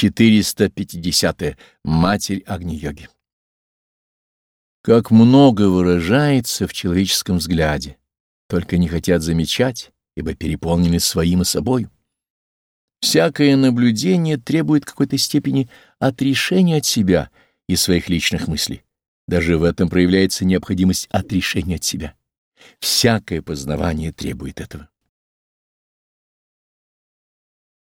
450. -е. Матерь Агни-йоги. Как много выражается в человеческом взгляде, только не хотят замечать, ибо переполнены своим и собою. Всякое наблюдение требует какой-то степени отрешения от себя и своих личных мыслей. Даже в этом проявляется необходимость отрешения от себя. Всякое познавание требует этого.